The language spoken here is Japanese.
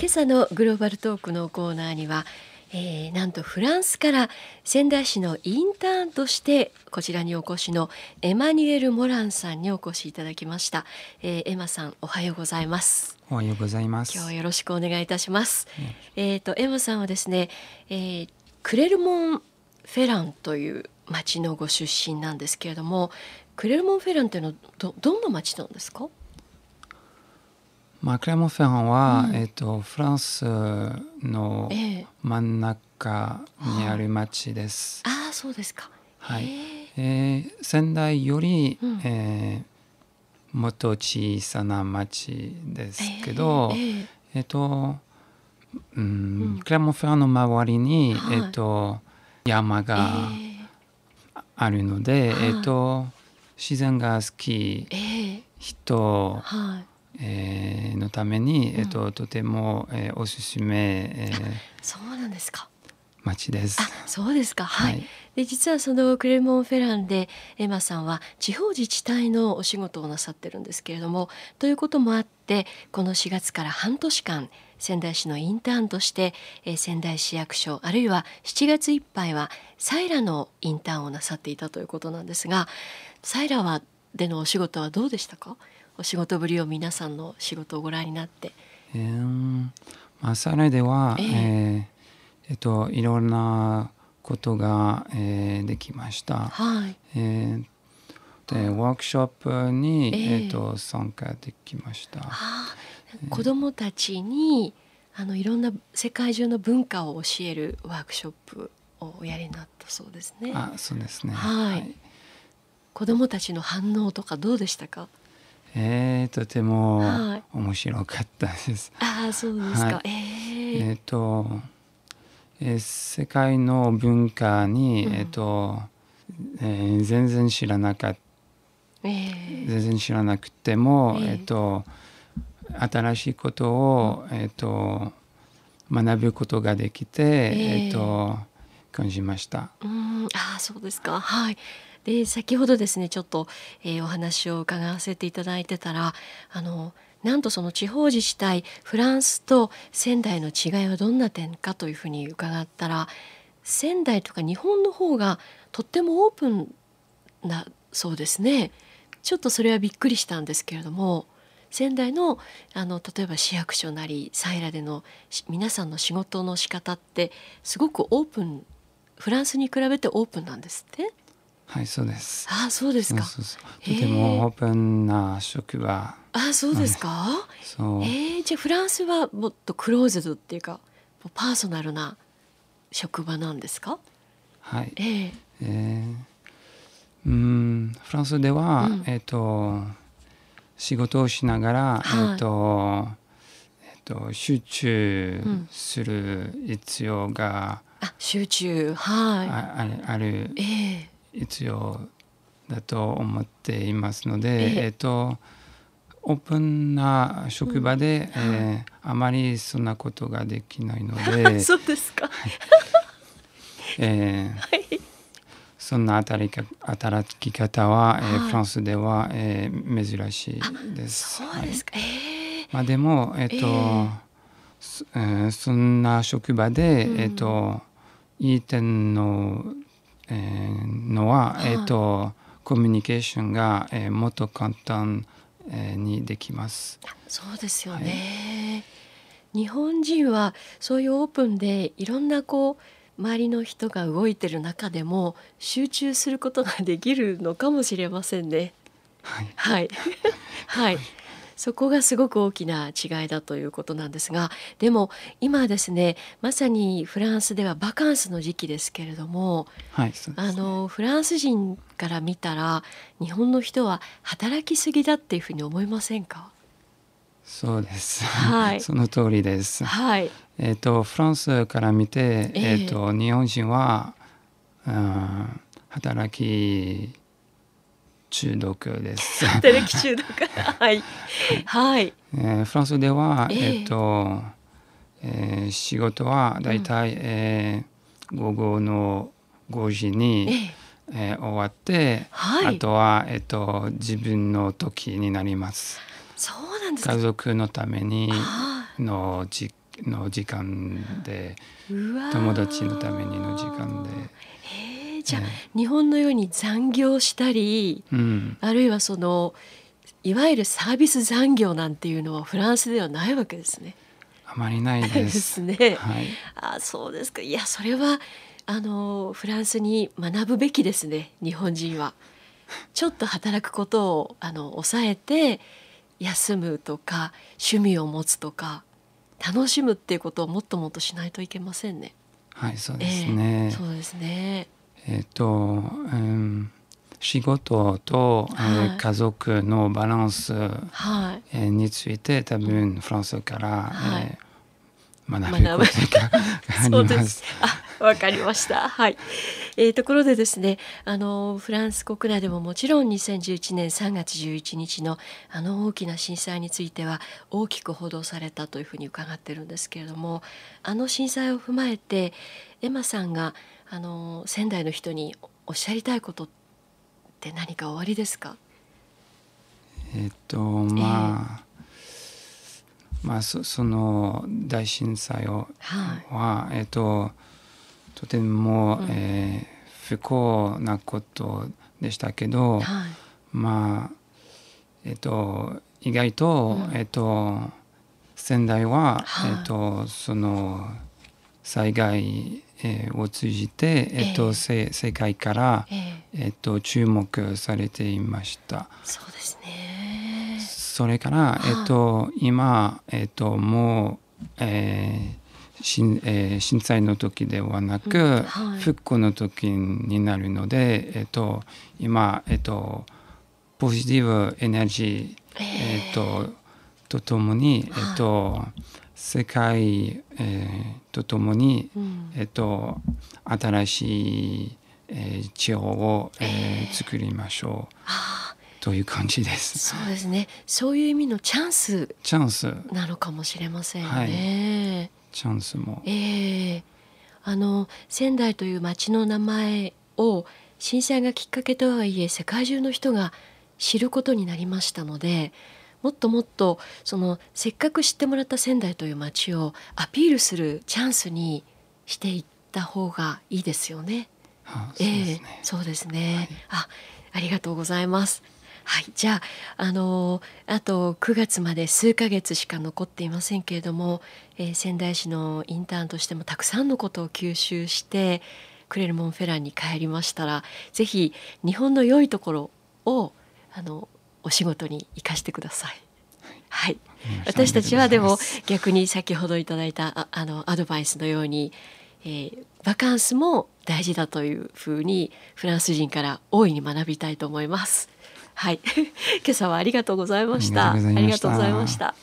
今朝のグローバルトークのコーナーには、えー、なんとフランスから仙台市のインターンとしてこちらにお越しのエマニュエル・モランさんにお越しいただきました、えー、エマさんおはようございます。おはようございます。今日はよろしくお願いいたします、えっ、ー、とエマさんはですね、えー、クレルモン・フェランという町のご出身なんですけれどもクレルモン・フェランというのはどどんな町なんですか？まあ、クレモン・フェランは、うん、えーと、フランスの真ん中にある町です。えー、ああそうですか。はい。えー、仙台より、うん、えー、もっと小さな町ですけど、えー、えー、と、うん、クレモン・フェランの周りに、はい、えー、と山があるので、えー、と自然が好き、人、はいえー、のために、えっと、とても、えー、おすすめ、えー、そうなんですか。町です。あそうですか、はい、はい、で実はそのクレモン・フェランでエマさんは地方自治体のお仕事をなさってるんですけれどもということもあってこの4月から半年間仙台市のインターンとして、えー、仙台市役所あるいは7月いっぱいはサイラのインターンをなさっていたということなんですがサイラはでのお仕事はどうでしたか？お仕事ぶりを皆さんの仕事をご覧になって。えー、まあ、サラでは、えー、えー、えっと、いろんなことが、えー、できました。はいえー、でワークショップに、えー、えー、と参加できました。子どもたちにあのいろんな世界中の文化を教えるワークショップをおやりになったそうですね。あそうですね。はい。はい、子どもたちの反応とかどうでしたか？えー、とても面白かったです。はい、あそうですか。はい、えー、えー、と、えー、世界の文化に、うん、えっ、と、えー、全然知らなかった、えー、全然知らなくても、えー、えー、と新しいことを、えー、と学ぶことができて、えー、えー、と感じました。うんあそうですか。はい。で先ほどですねちょっと、えー、お話を伺わせていただいてたらあのなんとその地方自治体フランスと仙台の違いはどんな点かというふうに伺ったら仙台とか日本の方がとってもオープンなそうですね。ちょっとそれはびっくりしたんですけれども仙台のあの例えば市役所なりサイラでの皆さんの仕事の仕方ってすごくオープンフランスに比べてオープンなんですって。はいそうです。あそうですか。とてもオープンな職場あそうですか。そう。えー、じゃあフランスはもっとクローズドっていうかパーソナルな職場なんですか？はい。えー、えー、うんフランスでは、うん、えっ、ー、と仕事をしながら、はい、えっ、ー、とえっ、と集中する必要が、うん、あ集中。はい。あある、えー必要だと思っていますので、えっとオープンな職場で、うん、えー、あまりそんなことができないので そうですか、えー、はい、そんな働き働き方は、えー、フランスでは、えー、珍しいです。そうですか、はい、えー、まあ、でも、えっ、ー、と、えー、えー、そんな職場で、うん、えっ、といい点のえー、のは、はい、えーと、コミュニケーションが、えー、もっと簡単、えー、にできます。そうですよね、はい、日本人はそういうオープンでいろんなこう周りの人が動いてる中でも集中することができるのかもしれませんね。はい、はい、はいそこがすごく大きな違いだということなんですがでも今ですねまさにフランスではバカンスの時期ですけれども、はい、ね、あのフランス人から見たら日本の人は働きすぎだっていうふうに思いませんか？そうです。はい、その通りです。はい。えっ、ー、とフランスから見て、えっ、ー、と日本人は、うん、働き中毒です。働き中毒 はい。はい。えー、フランスでは、えっ、ー、と、えー、仕事はだいたい、えー、午後の5時に、えー、えー、終わって、はい、あとは、えっ、ー、と、自分の時になります。そうなんです家族のためにのじ、の時間で友達のためにの時間で。えー、じゃあ、日本のように残業したり、うん、あるいはそのいわゆるサービス残業なんていうのはフランスではないわけですね。あまりないです。ね。はい、あそうですか。いやそれはあのフランスに学ぶべきですね日本人は。ちょっと働くことをあの抑えて休むとか趣味を持つとか楽しむっていうことをもっともっとしないといけませんね。はいそうですね。えー、そうですね。えっ、ー、と、うん、仕事と、はい、えー、家族のバランス、はいえー、について多分フランスから、はいえー、学ぶことがあります。わかりました。はい。えー、ところでですね、あのフランス国内でももちろん2011年3月11日のあの大きな震災については大きく報道されたというふうに伺ってるんですけれども、あの震災を踏まえてエマさんがあの仙台の人におっしゃりたいことって何かおありですか？えっとまあ。えーまあ、そその大震災を、は、えっととても、うん、えー、不幸なことでしたけど、はい、まあえっ、ー、と意外と、うん、えっ、ー、と仙台は、はい、えっ、とその災害、えー、を通じて、えっと世界から、えっと注目されていました。そうですね。それから、えっと今えっともう、えー震,、えー、震災の時ではなく、うんはい、復興の時になるので、えーと、今、えーと、ポジティブエネルギー、えーととともに、えーと世界、えー、とともに、うん、えー、と新しい、えー、地方を、えー、作りましょう。という感じです。そうですね。そういう意味のチャンス。チャンス。なのかもしれませんね。はいチャンスも。えー、あの仙台という町の名前を震災がきっかけとはいえ世界中の人が知ることになりましたのでもっともっとそのせっかく知ってもらった仙台という町をアピールするチャンスにしていった方がいいですよね。はあ、そうですね。えー、そうですね。はい、あ、ありがとうございます。はい、じゃあ、あのあと9月まで数ヶ月しか残っていませんけれども、えー、仙台市のインターンとしてもたくさんのことを吸収してクレルモンフェランに帰りましたらぜひ日本の良いところをあのお仕事に生かしてください。はい、私たちはでも逆に先ほどいただいたああのアドバイスのように、えー、バカンスも大事だというふうにフランス人から大いに学びたいと思います。はい、今朝はありがとうございました。ありがとうございました。